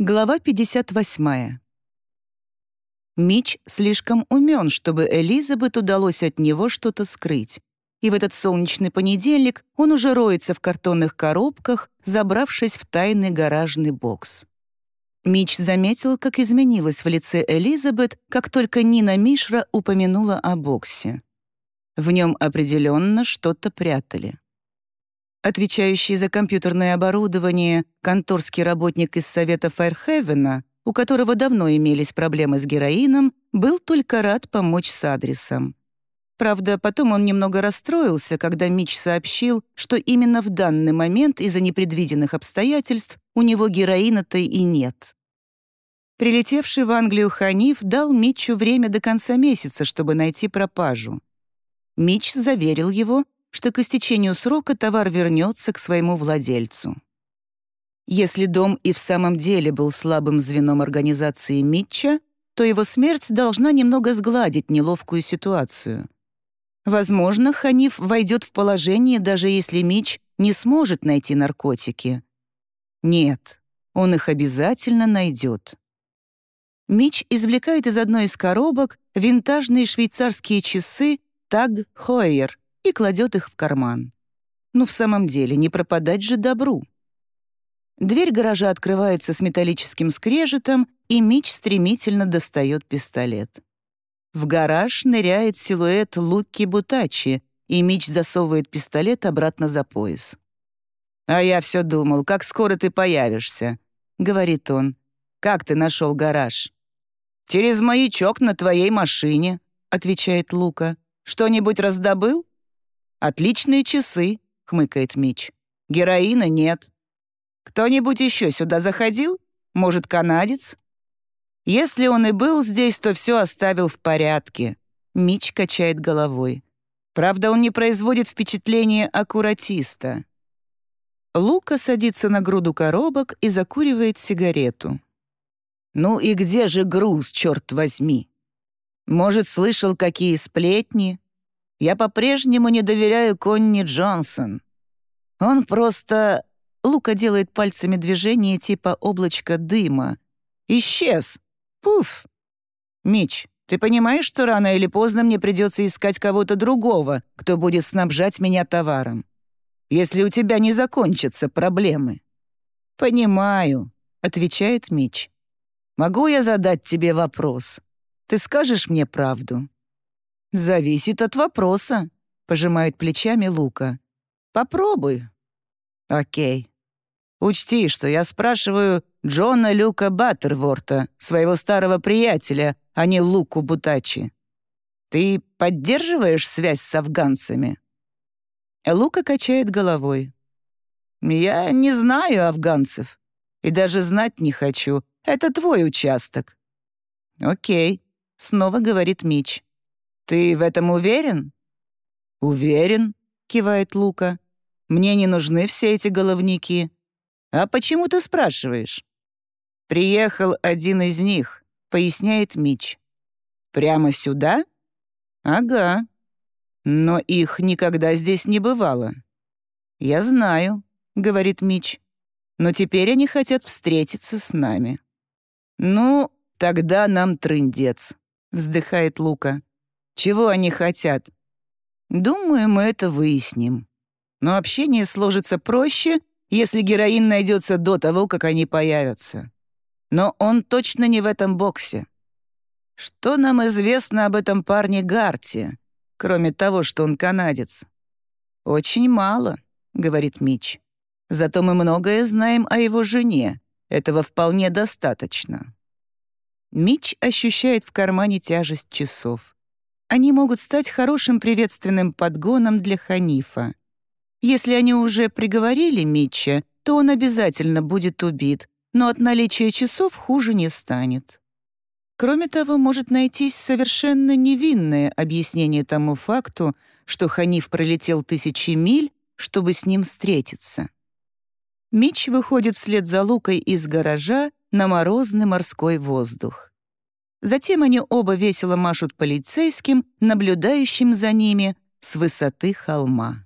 Глава 58. Мич слишком умен, чтобы Элизабет удалось от него что-то скрыть. И в этот солнечный понедельник он уже роется в картонных коробках, забравшись в тайный гаражный бокс. Мич заметил, как изменилось в лице Элизабет, как только Нина Мишра упомянула о боксе. В нем определенно что-то прятали. Отвечающий за компьютерное оборудование конторский работник из Совета Файрхевена, у которого давно имелись проблемы с героином, был только рад помочь с адресом. Правда, потом он немного расстроился, когда Мич сообщил, что именно в данный момент из-за непредвиденных обстоятельств у него героина-то и нет. Прилетевший в Англию Ханиф дал Митчу время до конца месяца, чтобы найти пропажу. Мич заверил его, что к истечению срока товар вернется к своему владельцу. Если дом и в самом деле был слабым звеном организации Митча, то его смерть должна немного сгладить неловкую ситуацию. Возможно, Ханиф войдет в положение, даже если Мич не сможет найти наркотики. Нет, он их обязательно найдет. Мич извлекает из одной из коробок винтажные швейцарские часы Таг Хойер и кладет их в карман. Ну, в самом деле, не пропадать же добру. Дверь гаража открывается с металлическим скрежетом, и Мич стремительно достает пистолет. В гараж ныряет силуэт Луки Бутачи, и Мич засовывает пистолет обратно за пояс. «А я все думал, как скоро ты появишься», — говорит он. «Как ты нашел гараж?» «Через маячок на твоей машине», — отвечает Лука. «Что-нибудь раздобыл?» «Отличные часы», — хмыкает Мич. «Героина нет». «Кто-нибудь еще сюда заходил? Может, канадец?» «Если он и был здесь, то все оставил в порядке», — Мич качает головой. «Правда, он не производит впечатления аккуратиста». Лука садится на груду коробок и закуривает сигарету. «Ну и где же груз, черт возьми? Может, слышал, какие сплетни? Я по-прежнему не доверяю Конни Джонсон. Он просто...» Лука делает пальцами движение типа облачка дыма. «Исчез! Пуф!» «Мич, ты понимаешь, что рано или поздно мне придется искать кого-то другого, кто будет снабжать меня товаром? Если у тебя не закончатся проблемы». «Понимаю», — отвечает Мич. «Могу я задать тебе вопрос? Ты скажешь мне правду?» «Зависит от вопроса», — пожимает плечами Лука. «Попробуй». «Окей. Учти, что я спрашиваю Джона Люка Баттерворта, своего старого приятеля, а не Луку Бутачи. Ты поддерживаешь связь с афганцами?» Лука качает головой. «Я не знаю афганцев. И даже знать не хочу. Это твой участок». «Окей», — снова говорит Мич. «Ты в этом уверен?» «Уверен», — кивает Лука. «Мне не нужны все эти головники». «А почему ты спрашиваешь?» «Приехал один из них», — поясняет Мич. «Прямо сюда?» «Ага. Но их никогда здесь не бывало». «Я знаю», — говорит Мич. «Но теперь они хотят встретиться с нами». «Ну, тогда нам трындец», — вздыхает Лука. Чего они хотят? Думаю, мы это выясним. Но общение сложится проще, если героин найдется до того, как они появятся. Но он точно не в этом боксе. Что нам известно об этом парне Гарти, кроме того, что он канадец? Очень мало, говорит Мич. Зато мы многое знаем о его жене. Этого вполне достаточно. Мич ощущает в кармане тяжесть часов. Они могут стать хорошим приветственным подгоном для Ханифа. Если они уже приговорили Митча, то он обязательно будет убит, но от наличия часов хуже не станет. Кроме того, может найтись совершенно невинное объяснение тому факту, что Ханиф пролетел тысячи миль, чтобы с ним встретиться. Митч выходит вслед за Лукой из гаража на морозный морской воздух. Затем они оба весело машут полицейским, наблюдающим за ними с высоты холма.